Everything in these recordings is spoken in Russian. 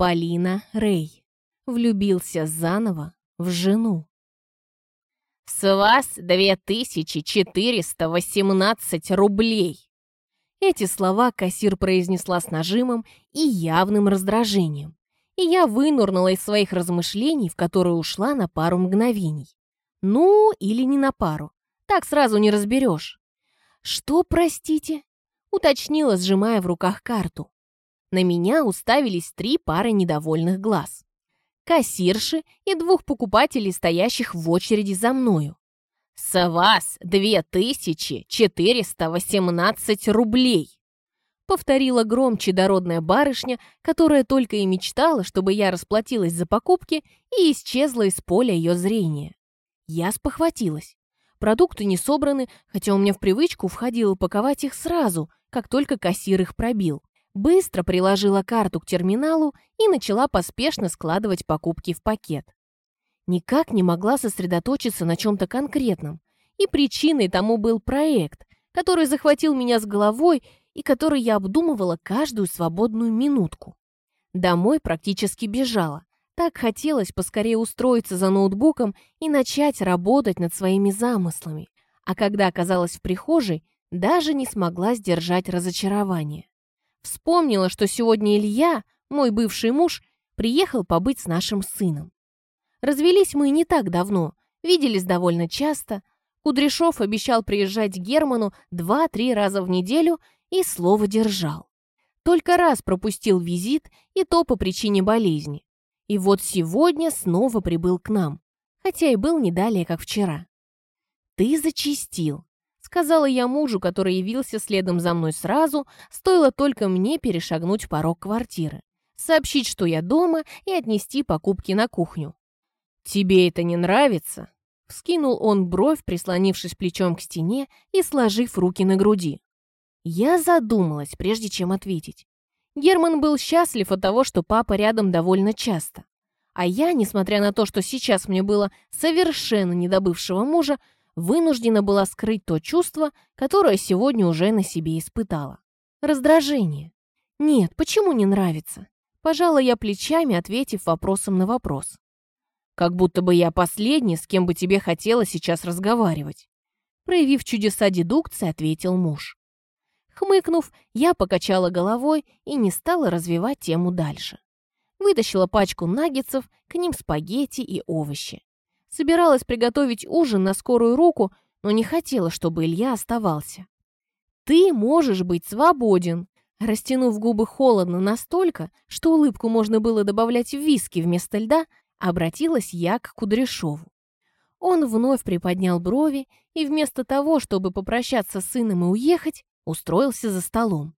Полина Рэй. Влюбился заново в жену. «С вас 2418 рублей!» Эти слова кассир произнесла с нажимом и явным раздражением. И я вынурнула из своих размышлений, в которые ушла на пару мгновений. Ну, или не на пару. Так сразу не разберешь. «Что, простите?» — уточнила, сжимая в руках карту. На меня уставились три пары недовольных глаз. Кассирши и двух покупателей, стоящих в очереди за мною. «С вас 2418 рублей!» Повторила громче дородная барышня, которая только и мечтала, чтобы я расплатилась за покупки и исчезла из поля ее зрения. Я спохватилась. Продукты не собраны, хотя у меня в привычку входило упаковать их сразу, как только кассир их пробил. Быстро приложила карту к терминалу и начала поспешно складывать покупки в пакет. Никак не могла сосредоточиться на чем-то конкретном, и причиной тому был проект, который захватил меня с головой и который я обдумывала каждую свободную минутку. Домой практически бежала, так хотелось поскорее устроиться за ноутбуком и начать работать над своими замыслами. А когда оказалась в прихожей, даже не смогла сдержать разочарование. Вспомнила, что сегодня Илья, мой бывший муж, приехал побыть с нашим сыном. Развелись мы не так давно, виделись довольно часто. Кудряшов обещал приезжать к Герману два-три раза в неделю и слово держал. Только раз пропустил визит, и то по причине болезни. И вот сегодня снова прибыл к нам, хотя и был не далее, как вчера. «Ты зачистил», — сказала я мужу, который явился следом за мной сразу, стоило только мне перешагнуть порог квартиры, сообщить, что я дома, и отнести покупки на кухню. «Тебе это не нравится?» Вскинул он бровь, прислонившись плечом к стене и сложив руки на груди. Я задумалась, прежде чем ответить. Герман был счастлив от того, что папа рядом довольно часто. А я, несмотря на то, что сейчас мне было совершенно недобывшего мужа, вынуждена была скрыть то чувство, которое сегодня уже на себе испытала. Раздражение. Нет, почему не нравится? Пожала я плечами, ответив вопросом на вопрос. Как будто бы я последний, с кем бы тебе хотелось сейчас разговаривать. Проявив чудеса дедукции, ответил муж. Хмыкнув, я покачала головой и не стала развивать тему дальше. Вытащила пачку наггетсов, к ним спагетти и овощи. Собиралась приготовить ужин на скорую руку, но не хотела, чтобы Илья оставался. «Ты можешь быть свободен!» Растянув губы холодно настолько, что улыбку можно было добавлять в виски вместо льда, обратилась я к Кудряшову. Он вновь приподнял брови и вместо того, чтобы попрощаться с сыном и уехать, устроился за столом.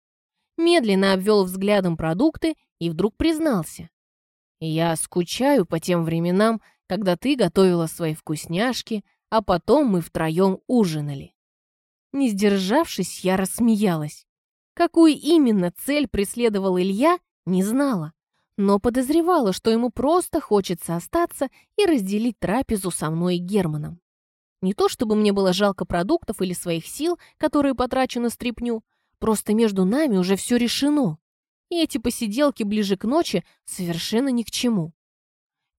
Медленно обвел взглядом продукты и вдруг признался. «Я скучаю по тем временам, когда ты готовила свои вкусняшки, а потом мы втроем ужинали». Не сдержавшись, я рассмеялась. Какую именно цель преследовал Илья, не знала, но подозревала, что ему просто хочется остаться и разделить трапезу со мной и Германом. Не то чтобы мне было жалко продуктов или своих сил, которые потрачу на стряпню, просто между нами уже все решено. И эти посиделки ближе к ночи совершенно ни к чему.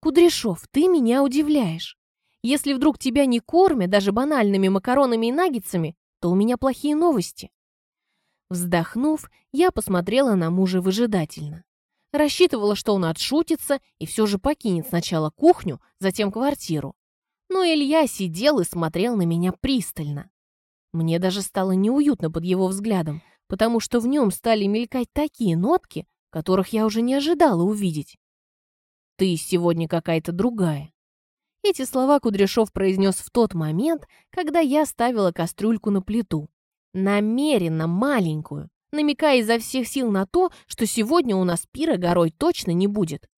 Кудряшов, ты меня удивляешь. Если вдруг тебя не кормят даже банальными макаронами и наггетсами, то у меня плохие новости. Вздохнув, я посмотрела на мужа выжидательно. Рассчитывала, что он отшутится и все же покинет сначала кухню, затем квартиру но Илья сидел и смотрел на меня пристально. Мне даже стало неуютно под его взглядом, потому что в нем стали мелькать такие нотки, которых я уже не ожидала увидеть. «Ты сегодня какая-то другая». Эти слова Кудряшов произнес в тот момент, когда я ставила кастрюльку на плиту. Намеренно маленькую, намекая изо всех сил на то, что сегодня у нас пира горой точно не будет.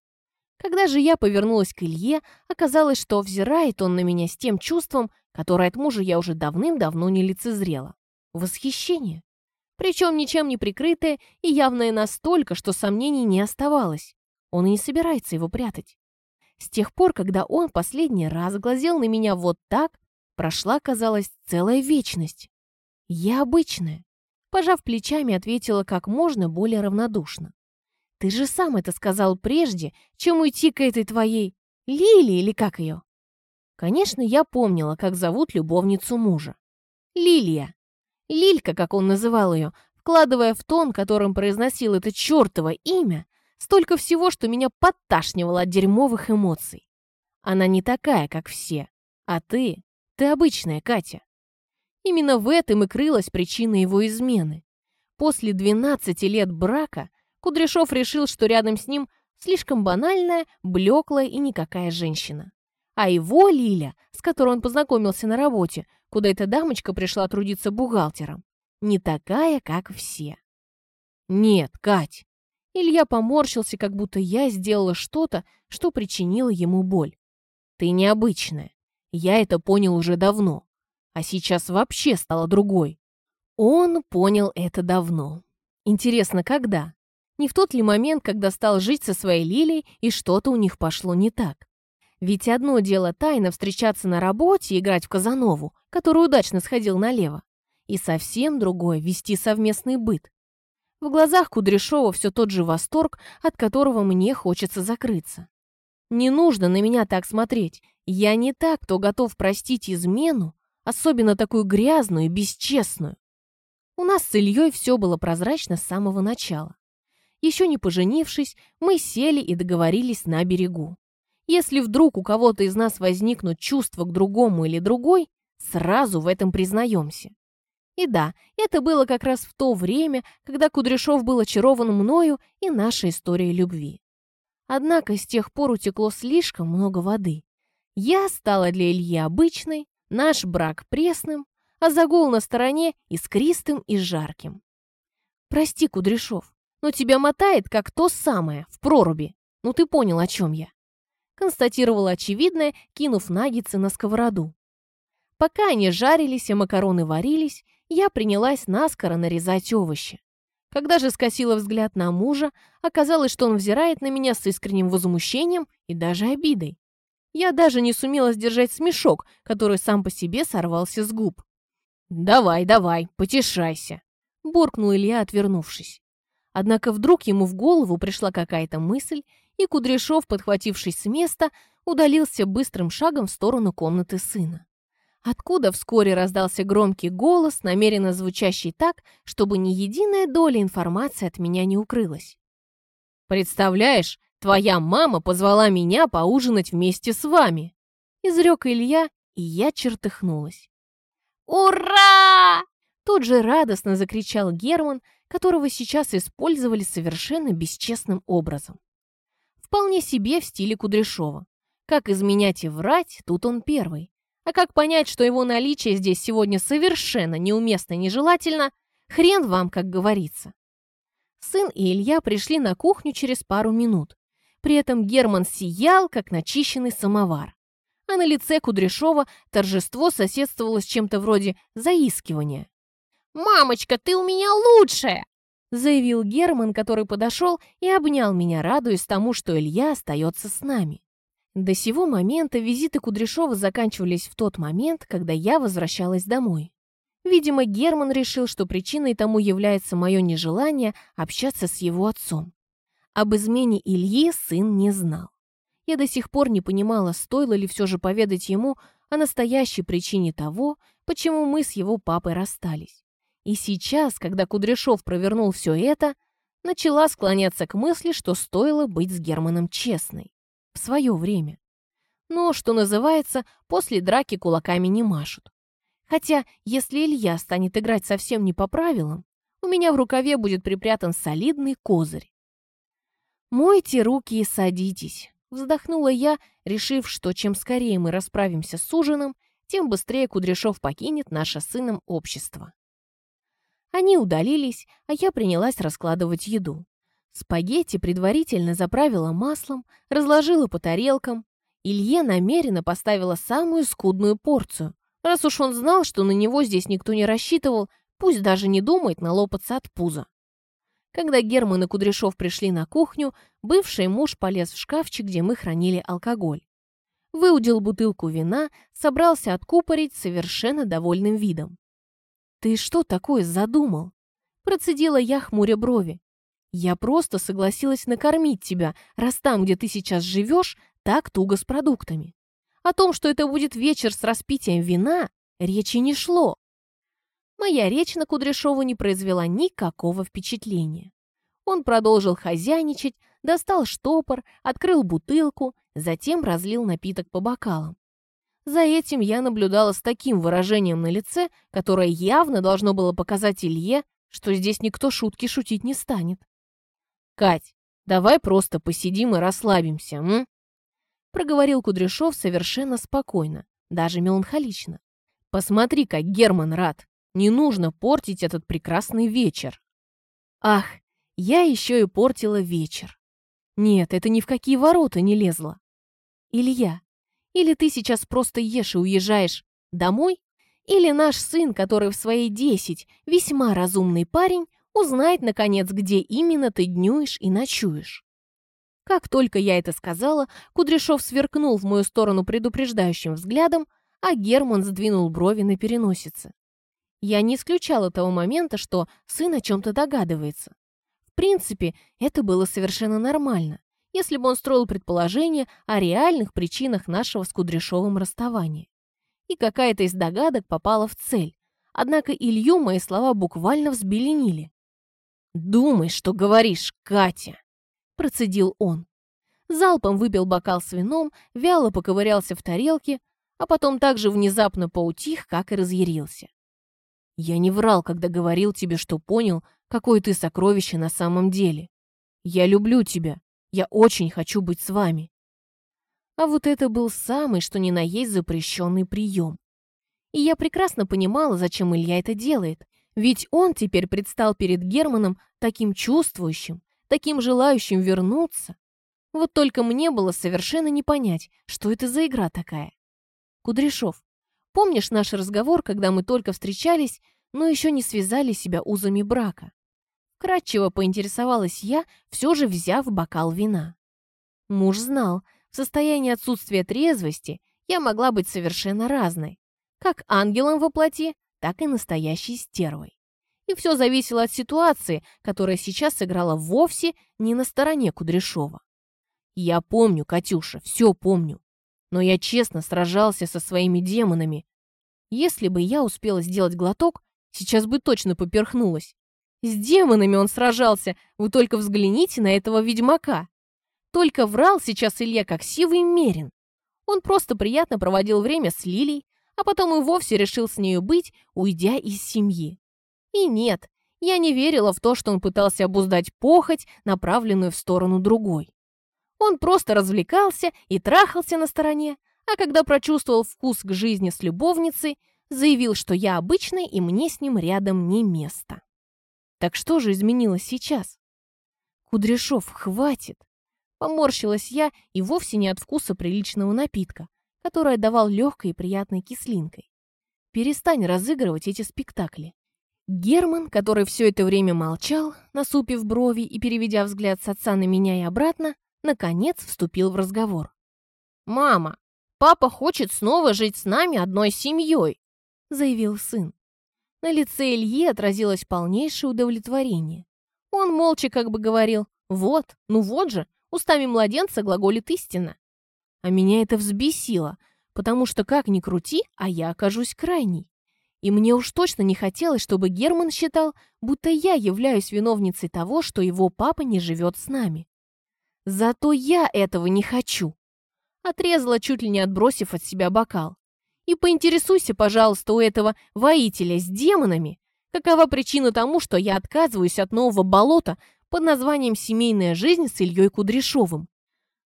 Когда же я повернулась к Илье, оказалось, что взирает он на меня с тем чувством, которое от мужа я уже давным-давно не лицезрела. Восхищение. Причем ничем не прикрытое и явное настолько, что сомнений не оставалось. Он и не собирается его прятать. С тех пор, когда он последний раз глазел на меня вот так, прошла, казалось, целая вечность. Я обычная. Пожав плечами, ответила как можно более равнодушно. Ты же сам это сказал прежде, чем уйти к этой твоей... Лили или как ее? Конечно, я помнила, как зовут любовницу мужа. Лилия. Лилька, как он называл ее, вкладывая в тон, которым произносил это чертово имя, столько всего, что меня подташнивало от дерьмовых эмоций. Она не такая, как все. А ты? Ты обычная, Катя. Именно в этом и крылась причина его измены. После 12 лет брака Кудряшов решил, что рядом с ним слишком банальная, блеклая и никакая женщина. А его Лиля, с которой он познакомился на работе, куда эта дамочка пришла трудиться бухгалтером, не такая, как все. Нет, Кать. Илья поморщился, как будто я сделала что-то, что причинило ему боль. Ты необычная. Я это понял уже давно. А сейчас вообще стала другой. Он понял это давно. Интересно, когда? Не в тот ли момент, когда стал жить со своей Лилией, и что-то у них пошло не так? Ведь одно дело тайно встречаться на работе и играть в Казанову, который удачно сходил налево, и совсем другое — вести совместный быт. В глазах Кудряшова все тот же восторг, от которого мне хочется закрыться. Не нужно на меня так смотреть. Я не так, кто готов простить измену, особенно такую грязную и бесчестную. У нас с Ильей все было прозрачно с самого начала. Еще не поженившись, мы сели и договорились на берегу. Если вдруг у кого-то из нас возникнут чувства к другому или другой, сразу в этом признаемся. И да, это было как раз в то время, когда Кудряшов был очарован мною и нашей историей любви. Однако с тех пор утекло слишком много воды. Я стала для Ильи обычной, наш брак пресным, а загул на стороне искристым и жарким. Прости, Кудряшов, но тебя мотает, как то самое, в проруби. Ну ты понял, о чем я. Констатировала очевидное, кинув наггетсы на сковороду. Пока они жарились и макароны варились, я принялась наскоро нарезать овощи. Когда же скосила взгляд на мужа, оказалось, что он взирает на меня с искренним возмущением и даже обидой. Я даже не сумела сдержать смешок, который сам по себе сорвался с губ. «Давай, давай, потешайся», — буркнул Илья, отвернувшись. Однако вдруг ему в голову пришла какая-то мысль, и Кудряшов, подхватившись с места, удалился быстрым шагом в сторону комнаты сына. Откуда вскоре раздался громкий голос, намеренно звучащий так, чтобы ни единая доля информации от меня не укрылась. «Представляешь, твоя мама позвала меня поужинать вместе с вами!» Изрек Илья, и я чертыхнулась. «Ура!» Тут же радостно закричал Герман, которого сейчас использовали совершенно бесчестным образом. Вполне себе в стиле Кудряшова. Как изменять и врать, тут он первый. А как понять, что его наличие здесь сегодня совершенно неуместно и нежелательно, хрен вам, как говорится. Сын и Илья пришли на кухню через пару минут. При этом Герман сиял, как начищенный самовар. А на лице Кудряшова торжество соседствовало с чем-то вроде заискивания. «Мамочка, ты у меня лучшая!» заявил Герман, который подошел и обнял меня, радуясь тому, что Илья остается с нами. До сего момента визиты Кудряшова заканчивались в тот момент, когда я возвращалась домой. Видимо, Герман решил, что причиной тому является мое нежелание общаться с его отцом. Об измене Ильи сын не знал. Я до сих пор не понимала, стоило ли все же поведать ему о настоящей причине того, почему мы с его папой расстались. И сейчас, когда Кудряшов провернул все это, начала склоняться к мысли, что стоило быть с Германом честной. В свое время. Но, что называется, после драки кулаками не машут. Хотя, если Илья станет играть совсем не по правилам, у меня в рукаве будет припрятан солидный козырь. «Мойте руки и садитесь», — вздохнула я, решив, что чем скорее мы расправимся с ужином, тем быстрее Кудряшов покинет наше сыном общество. Они удалились, а я принялась раскладывать еду. Спагетти предварительно заправила маслом, разложила по тарелкам. Илье намеренно поставила самую скудную порцию. Раз уж он знал, что на него здесь никто не рассчитывал, пусть даже не думает налопаться от пуза. Когда Герман и Кудряшов пришли на кухню, бывший муж полез в шкафчик, где мы хранили алкоголь. Выудил бутылку вина, собрался откупорить совершенно довольным видом. «Ты что такое задумал?» Процедила я, хмуря брови. Я просто согласилась накормить тебя, раз там, где ты сейчас живешь, так туго с продуктами. О том, что это будет вечер с распитием вина, речи не шло. Моя речь на Кудряшова не произвела никакого впечатления. Он продолжил хозяйничать, достал штопор, открыл бутылку, затем разлил напиток по бокалам. За этим я наблюдала с таким выражением на лице, которое явно должно было показать Илье, что здесь никто шутки шутить не станет. «Кать, давай просто посидим и расслабимся, м?» Проговорил Кудряшов совершенно спокойно, даже меланхолично. «Посмотри, как Герман рад. Не нужно портить этот прекрасный вечер». Ах, я еще и портила вечер. Нет, это ни в какие ворота не лезло. Илья, или ты сейчас просто ешь и уезжаешь домой, или наш сын, который в свои десять, весьма разумный парень, узнает, наконец, где именно ты днюешь и ночуешь. Как только я это сказала, Кудряшов сверкнул в мою сторону предупреждающим взглядом, а Герман сдвинул брови на переносице. Я не исключала того момента, что сын о чем-то догадывается. В принципе, это было совершенно нормально, если бы он строил предположения о реальных причинах нашего с Кудряшовым расставания. И какая-то из догадок попала в цель. Однако Илью мои слова буквально взбеленили. «Думай, что говоришь, Катя!» – процедил он. Залпом выпил бокал с вином, вяло поковырялся в тарелке, а потом так же внезапно поутих, как и разъярился. «Я не врал, когда говорил тебе, что понял, какое ты сокровище на самом деле. Я люблю тебя. Я очень хочу быть с вами». А вот это был самый, что ни на есть, запрещенный прием. И я прекрасно понимала, зачем Илья это делает. Ведь он теперь предстал перед Германом таким чувствующим, таким желающим вернуться. Вот только мне было совершенно не понять, что это за игра такая. Кудряшов, помнишь наш разговор, когда мы только встречались, но еще не связали себя узами брака? Кратчево поинтересовалась я, все же взяв бокал вина. Муж знал, в состоянии отсутствия трезвости я могла быть совершенно разной. Как ангелом во плоти, так и настоящей стервой. И все зависело от ситуации, которая сейчас сыграла вовсе не на стороне Кудряшова. Я помню, Катюша, все помню. Но я честно сражался со своими демонами. Если бы я успела сделать глоток, сейчас бы точно поперхнулась. С демонами он сражался, вы только взгляните на этого ведьмака. Только врал сейчас Илья как сивый мерин. Он просто приятно проводил время с Лилей, а потом и вовсе решил с нею быть, уйдя из семьи. И нет, я не верила в то, что он пытался обуздать похоть, направленную в сторону другой. Он просто развлекался и трахался на стороне, а когда прочувствовал вкус к жизни с любовницей, заявил, что я обычный и мне с ним рядом не место. Так что же изменилось сейчас? Кудряшов, хватит! Поморщилась я и вовсе не от вкуса приличного напитка, который давал легкой и приятной кислинкой. Перестань разыгрывать эти спектакли. Герман, который все это время молчал, насупив брови и переведя взгляд с отца на меня и обратно, наконец вступил в разговор. «Мама, папа хочет снова жить с нами одной семьей», заявил сын. На лице Ильи отразилось полнейшее удовлетворение. Он молча как бы говорил «Вот, ну вот же, устами младенца глаголит истина». А меня это взбесило, потому что как ни крути, а я окажусь крайней. И мне уж точно не хотелось, чтобы Герман считал, будто я являюсь виновницей того, что его папа не живет с нами. Зато я этого не хочу. Отрезала, чуть ли не отбросив от себя бокал. И поинтересуйся, пожалуйста, у этого воителя с демонами, какова причина тому, что я отказываюсь от нового болота под названием «Семейная жизнь» с Ильей Кудряшовым.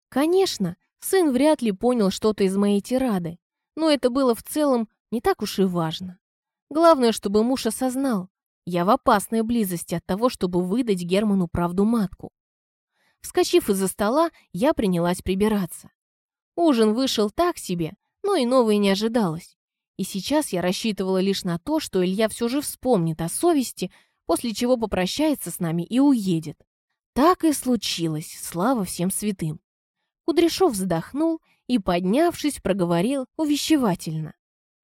Конечно, сын вряд ли понял что-то из моей тирады, но это было в целом не так уж и важно. Главное, чтобы муж осознал, я в опасной близости от того, чтобы выдать Герману правду матку. Вскочив из-за стола, я принялась прибираться. Ужин вышел так себе, но и новое не ожидалось. И сейчас я рассчитывала лишь на то, что Илья все же вспомнит о совести, после чего попрощается с нами и уедет. Так и случилось, слава всем святым. Кудряшов вздохнул и, поднявшись, проговорил увещевательно.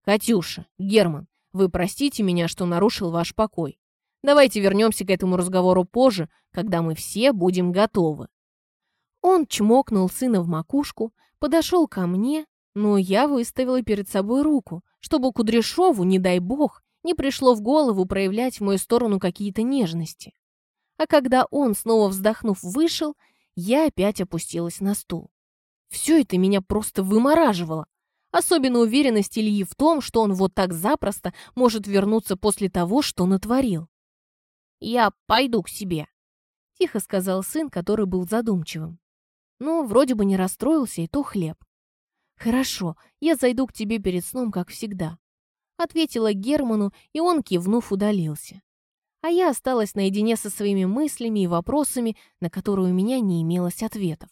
«Катюша, Герман, вы простите меня, что нарушил ваш покой. Давайте вернемся к этому разговору позже, когда мы все будем готовы». Он чмокнул сына в макушку, подошел ко мне, но я выставила перед собой руку, чтобы Кудряшову, не дай бог, не пришло в голову проявлять в мою сторону какие-то нежности. А когда он, снова вздохнув, вышел, я опять опустилась на стул. Все это меня просто вымораживало. Особенно уверенность Ильи в том, что он вот так запросто может вернуться после того, что натворил. «Я пойду к себе», — тихо сказал сын, который был задумчивым. Но вроде бы не расстроился, и то хлеб. «Хорошо, я зайду к тебе перед сном, как всегда», — ответила Герману, и он, кивнув, удалился. А я осталась наедине со своими мыслями и вопросами, на которые у меня не имелось ответов.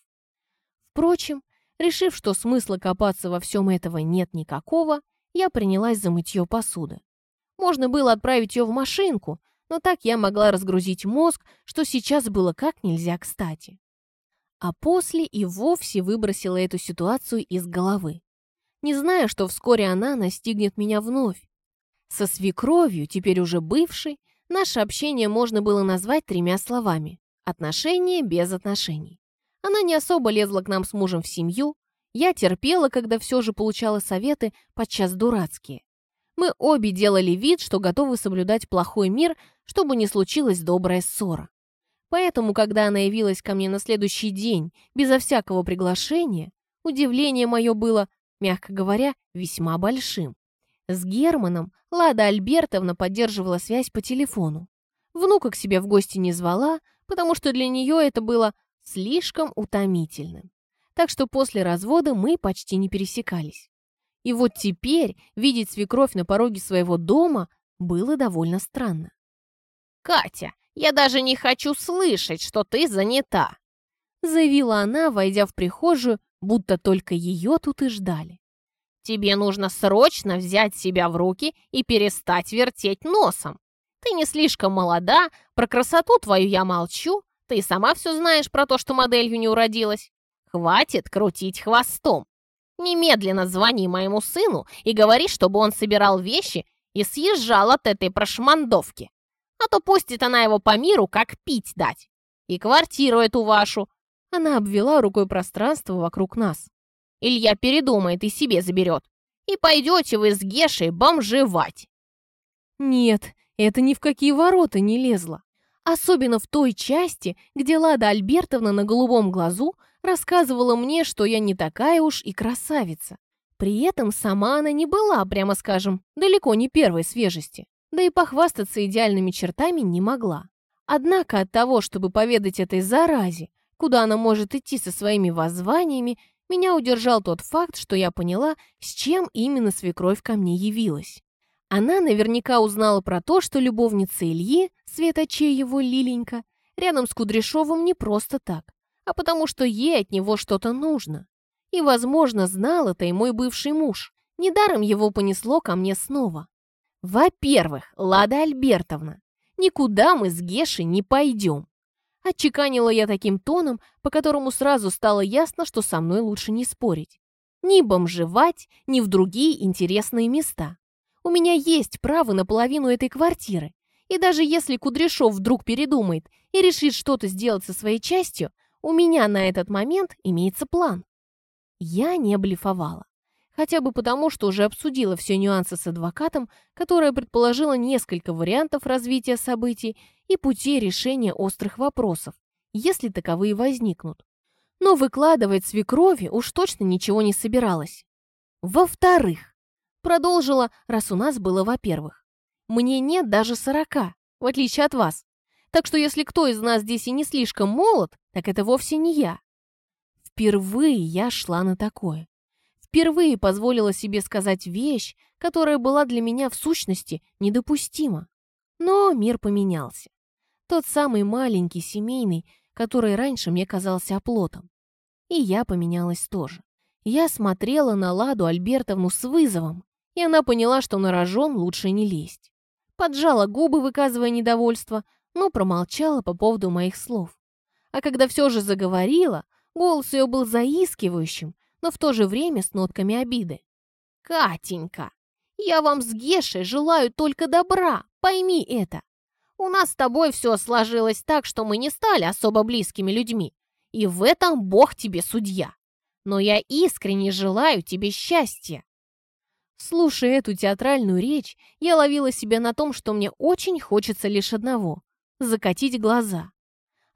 Впрочем, решив, что смысла копаться во всем этого нет никакого, я принялась за мытье посуды. Можно было отправить ее в машинку, но так я могла разгрузить мозг, что сейчас было как нельзя кстати а после и вовсе выбросила эту ситуацию из головы, не зная, что вскоре она настигнет меня вновь. Со свекровью, теперь уже бывшей, наше общение можно было назвать тремя словами – отношения без отношений. Она не особо лезла к нам с мужем в семью, я терпела, когда все же получала советы, подчас дурацкие. Мы обе делали вид, что готовы соблюдать плохой мир, чтобы не случилась добрая ссора. Поэтому, когда она явилась ко мне на следующий день, безо всякого приглашения, удивление мое было, мягко говоря, весьма большим. С Германом Лада Альбертовна поддерживала связь по телефону. Внука к себе в гости не звала, потому что для нее это было слишком утомительным. Так что после развода мы почти не пересекались. И вот теперь видеть свекровь на пороге своего дома было довольно странно. «Катя, я даже не хочу слышать, что ты занята!» Заявила она, войдя в прихожую, будто только ее тут и ждали. «Тебе нужно срочно взять себя в руки и перестать вертеть носом. Ты не слишком молода, про красоту твою я молчу, ты сама все знаешь про то, что моделью не уродилась. Хватит крутить хвостом. Немедленно звони моему сыну и говори, чтобы он собирал вещи и съезжал от этой прошмандовки а то пустит она его по миру, как пить дать. И квартиру эту вашу». Она обвела рукой пространство вокруг нас. «Илья передумает и себе заберет. И пойдете вы с Гешей бомжевать». Нет, это ни в какие ворота не лезло. Особенно в той части, где Лада Альбертовна на голубом глазу рассказывала мне, что я не такая уж и красавица. При этом сама она не была, прямо скажем, далеко не первой свежести да и похвастаться идеальными чертами не могла. Однако от того, чтобы поведать этой заразе, куда она может идти со своими воззваниями, меня удержал тот факт, что я поняла, с чем именно свекровь ко мне явилась. Она наверняка узнала про то, что любовница Ильи, светочей его Лиленька, рядом с Кудряшовым не просто так, а потому что ей от него что-то нужно. И, возможно, знал это и мой бывший муж. Недаром его понесло ко мне снова. «Во-первых, Лада Альбертовна, никуда мы с Гешей не пойдем». Отчеканила я таким тоном, по которому сразу стало ясно, что со мной лучше не спорить. Ни бомжевать, ни в другие интересные места. У меня есть право на половину этой квартиры. И даже если Кудряшов вдруг передумает и решит что-то сделать со своей частью, у меня на этот момент имеется план. Я не блефовала. Хотя бы потому, что уже обсудила все нюансы с адвокатом, которая предположила несколько вариантов развития событий и путей решения острых вопросов, если таковые возникнут. Но выкладывать свекрови уж точно ничего не собиралась. Во-вторых, продолжила, раз у нас было во-первых, мне нет даже сорока, в отличие от вас. Так что если кто из нас здесь и не слишком молод, так это вовсе не я. Впервые я шла на такое впервые позволила себе сказать вещь, которая была для меня в сущности недопустима. Но мир поменялся. Тот самый маленький семейный, который раньше мне казался оплотом. И я поменялась тоже. Я смотрела на Ладу Альбертовну с вызовом, и она поняла, что на рожон лучше не лезть. Поджала губы, выказывая недовольство, но промолчала по поводу моих слов. А когда все же заговорила, голос ее был заискивающим, но в то же время с нотками обиды. «Катенька, я вам с Гешей желаю только добра, пойми это. У нас с тобой все сложилось так, что мы не стали особо близкими людьми. И в этом Бог тебе судья. Но я искренне желаю тебе счастья. Слушая эту театральную речь, я ловила себя на том, что мне очень хочется лишь одного – закатить глаза.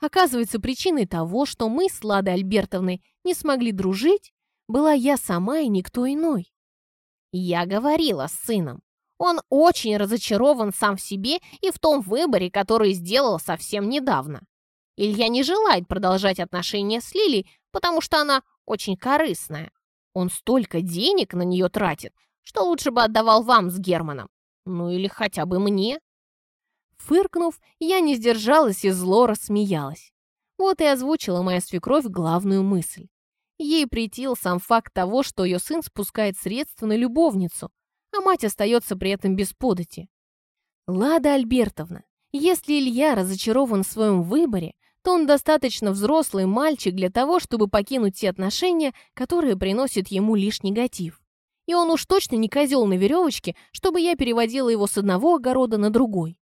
Оказывается, причиной того, что мы с Ладой Альбертовной не смогли дружить, была я сама и никто иной. Я говорила с сыном. Он очень разочарован сам в себе и в том выборе, который сделал совсем недавно. Илья не желает продолжать отношения с Лилей, потому что она очень корыстная. Он столько денег на нее тратит, что лучше бы отдавал вам с Германом. Ну или хотя бы мне. Фыркнув, я не сдержалась и зло рассмеялась. Вот и озвучила моя свекровь главную мысль. Ей притил сам факт того, что ее сын спускает средства на любовницу, а мать остается при этом без подати. «Лада Альбертовна, если Илья разочарован в своем выборе, то он достаточно взрослый мальчик для того, чтобы покинуть те отношения, которые приносят ему лишь негатив. И он уж точно не козел на веревочке, чтобы я переводила его с одного огорода на другой.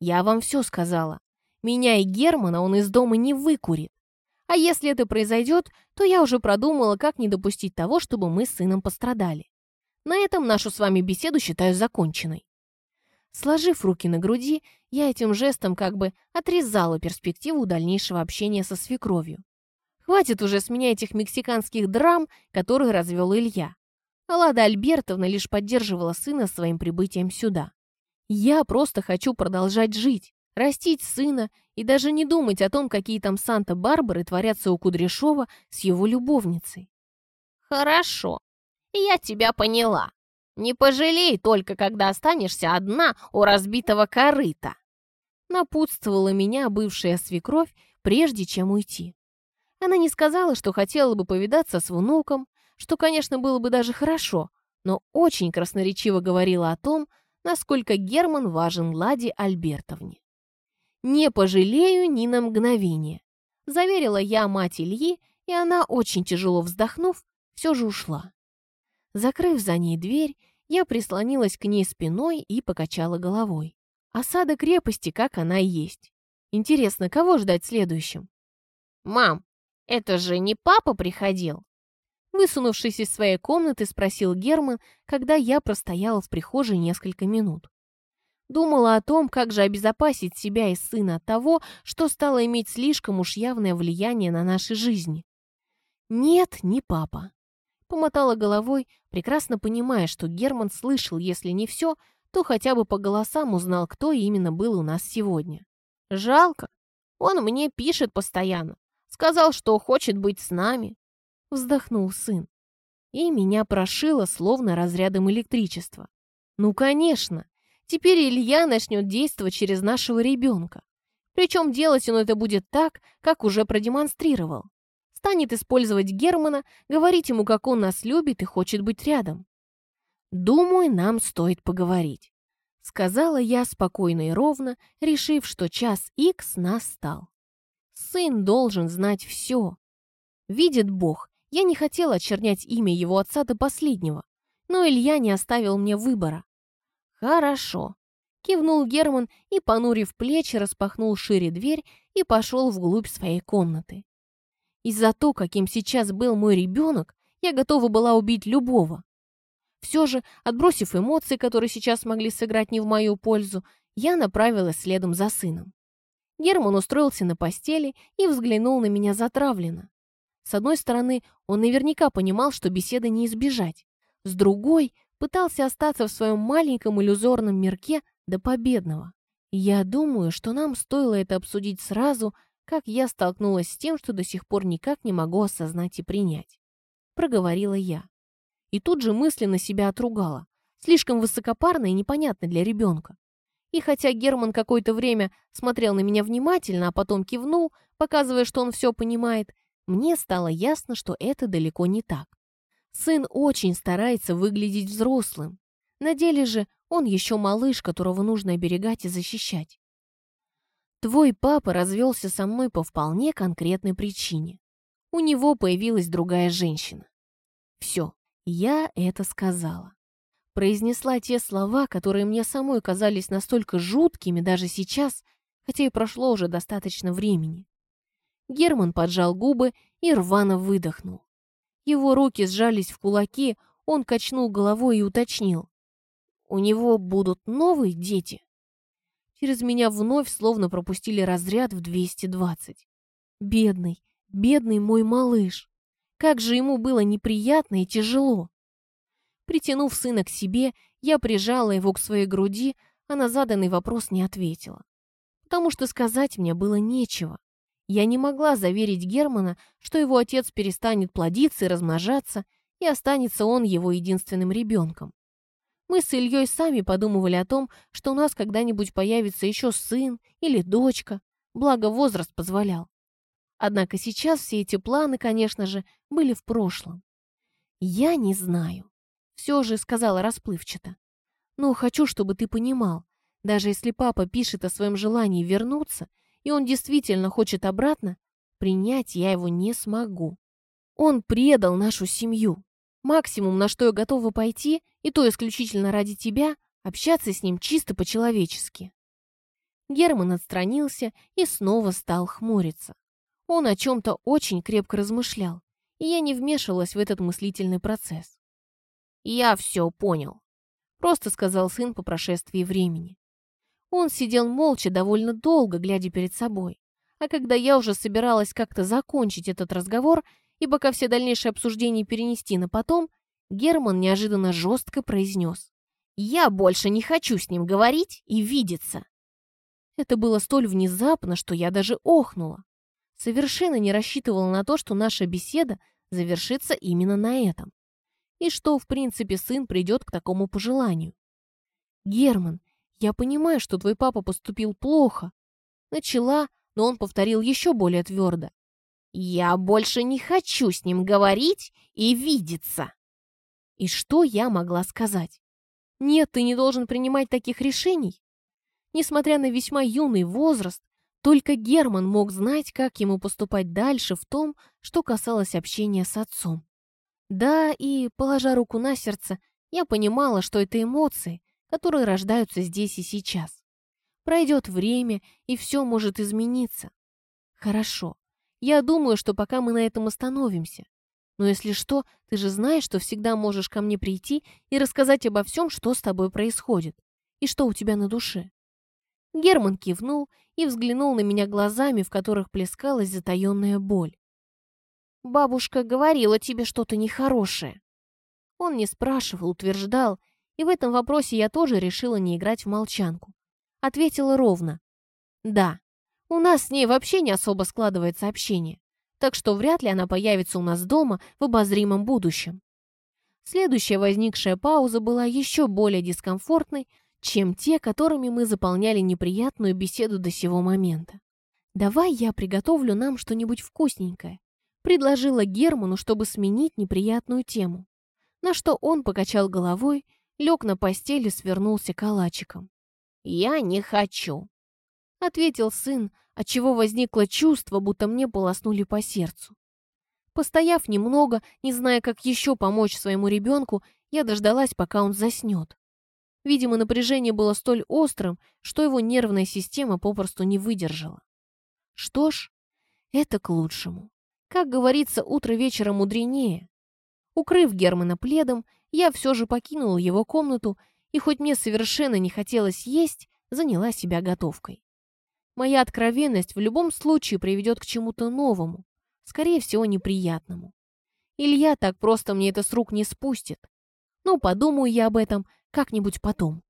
Я вам все сказала. Меня и Германа он из дома не выкурит. А если это произойдет, то я уже продумала, как не допустить того, чтобы мы с сыном пострадали. На этом нашу с вами беседу считаю законченной. Сложив руки на груди, я этим жестом как бы отрезала перспективу дальнейшего общения со свекровью. Хватит уже с меня этих мексиканских драм, которые развел Илья. А Лада Альбертовна лишь поддерживала сына своим прибытием сюда. Я просто хочу продолжать жить, растить сына и даже не думать о том, какие там Санта-Барбары творятся у Кудряшова с его любовницей. «Хорошо, я тебя поняла. Не пожалей только, когда останешься одна у разбитого корыта», напутствовала меня бывшая свекровь, прежде чем уйти. Она не сказала, что хотела бы повидаться с внуком, что, конечно, было бы даже хорошо, но очень красноречиво говорила о том, насколько Герман важен Ладе Альбертовне. «Не пожалею ни на мгновение», — заверила я мать Ильи, и она, очень тяжело вздохнув, все же ушла. Закрыв за ней дверь, я прислонилась к ней спиной и покачала головой. Осада крепости, как она и есть. Интересно, кого ждать следующим? «Мам, это же не папа приходил?» Высунувшись из своей комнаты, спросил Герман, когда я простояла в прихожей несколько минут. Думала о том, как же обезопасить себя и сына от того, что стало иметь слишком уж явное влияние на наши жизни. «Нет, не папа». Помотала головой, прекрасно понимая, что Герман слышал, если не все, то хотя бы по голосам узнал, кто именно был у нас сегодня. «Жалко. Он мне пишет постоянно. Сказал, что хочет быть с нами вздохнул сын. И меня прошило словно разрядом электричества. Ну, конечно, теперь Илья начнет действовать через нашего ребенка. Причем делать он это будет так, как уже продемонстрировал. Станет использовать Германа, говорить ему, как он нас любит и хочет быть рядом. «Думаю, нам стоит поговорить», — сказала я спокойно и ровно, решив, что час икс настал. Сын должен знать все. Видит Бог, я не хотела очернять имя его отца до последнего, но Илья не оставил мне выбора. «Хорошо», — кивнул Герман и, понурив плечи, распахнул шире дверь и пошел вглубь своей комнаты. И за то, каким сейчас был мой ребенок, я готова была убить любого. Все же, отбросив эмоции, которые сейчас могли сыграть не в мою пользу, я направилась следом за сыном. Герман устроился на постели и взглянул на меня затравленно. С одной стороны, он наверняка понимал, что беседы не избежать. С другой, пытался остаться в своем маленьком иллюзорном мирке до победного. Я думаю, что нам стоило это обсудить сразу, как я столкнулась с тем, что до сих пор никак не могу осознать и принять. Проговорила я. И тут же мысленно себя отругала. Слишком высокопарно и непонятно для ребенка. И хотя Герман какое-то время смотрел на меня внимательно, а потом кивнул, показывая, что он все понимает, мне стало ясно, что это далеко не так. Сын очень старается выглядеть взрослым. На деле же он еще малыш, которого нужно оберегать и защищать. Твой папа развелся со мной по вполне конкретной причине. У него появилась другая женщина. Все, я это сказала. Произнесла те слова, которые мне самой казались настолько жуткими даже сейчас, хотя и прошло уже достаточно времени. Герман поджал губы и рвано выдохнул. Его руки сжались в кулаки, он качнул головой и уточнил. «У него будут новые дети?» Через меня вновь словно пропустили разряд в 220. Бедный, бедный мой малыш. Как же ему было неприятно и тяжело. Притянув сына к себе, я прижала его к своей груди, а на заданный вопрос не ответила. Потому что сказать мне было нечего. Я не могла заверить Германа, что его отец перестанет плодиться и размножаться, и останется он его единственным ребенком. Мы с Ильей сами подумывали о том, что у нас когда-нибудь появится еще сын или дочка, благо возраст позволял. Однако сейчас все эти планы, конечно же, были в прошлом. «Я не знаю», — все же сказала расплывчато. «Но хочу, чтобы ты понимал, даже если папа пишет о своем желании вернуться, и он действительно хочет обратно, принять я его не смогу. Он предал нашу семью. Максимум, на что я готова пойти, и то исключительно ради тебя, общаться с ним чисто по-человечески. Герман отстранился и снова стал хмуриться. Он о чем-то очень крепко размышлял, и я не вмешивалась в этот мыслительный процесс. «Я все понял», — просто сказал сын по прошествии времени. Он сидел молча довольно долго, глядя перед собой. А когда я уже собиралась как-то закончить этот разговор, и пока все дальнейшие обсуждения перенести на потом, Герман неожиданно жестко произнес. «Я больше не хочу с ним говорить и видеться». Это было столь внезапно, что я даже охнула. Совершенно не рассчитывала на то, что наша беседа завершится именно на этом. И что, в принципе, сын придет к такому пожеланию. «Герман, «Я понимаю, что твой папа поступил плохо». Начала, но он повторил еще более твердо. «Я больше не хочу с ним говорить и видеться». И что я могла сказать? «Нет, ты не должен принимать таких решений». Несмотря на весьма юный возраст, только Герман мог знать, как ему поступать дальше в том, что касалось общения с отцом. Да, и, положа руку на сердце, я понимала, что это эмоции, которые рождаются здесь и сейчас. Пройдет время, и все может измениться. Хорошо. Я думаю, что пока мы на этом остановимся. Но если что, ты же знаешь, что всегда можешь ко мне прийти и рассказать обо всем, что с тобой происходит, и что у тебя на душе. Герман кивнул и взглянул на меня глазами, в которых плескалась затаенная боль. «Бабушка говорила тебе что-то нехорошее». Он не спрашивал, утверждал, и в этом вопросе я тоже решила не играть в молчанку. Ответила ровно. Да, у нас с ней вообще не особо складывается общение, так что вряд ли она появится у нас дома в обозримом будущем. Следующая возникшая пауза была еще более дискомфортной, чем те, которыми мы заполняли неприятную беседу до сего момента. «Давай я приготовлю нам что-нибудь вкусненькое», предложила Герману, чтобы сменить неприятную тему. На что он покачал головой лег на постели и свернулся калачиком. «Я не хочу», — ответил сын, отчего возникло чувство, будто мне полоснули по сердцу. Постояв немного, не зная, как еще помочь своему ребенку, я дождалась, пока он заснет. Видимо, напряжение было столь острым, что его нервная система попросту не выдержала. Что ж, это к лучшему. Как говорится, утро вечера мудренее. Укрыв Германа пледом, я все же покинула его комнату и, хоть мне совершенно не хотелось есть, заняла себя готовкой. Моя откровенность в любом случае приведет к чему-то новому, скорее всего, неприятному. Илья так просто мне это с рук не спустит. Но подумаю я об этом как-нибудь потом.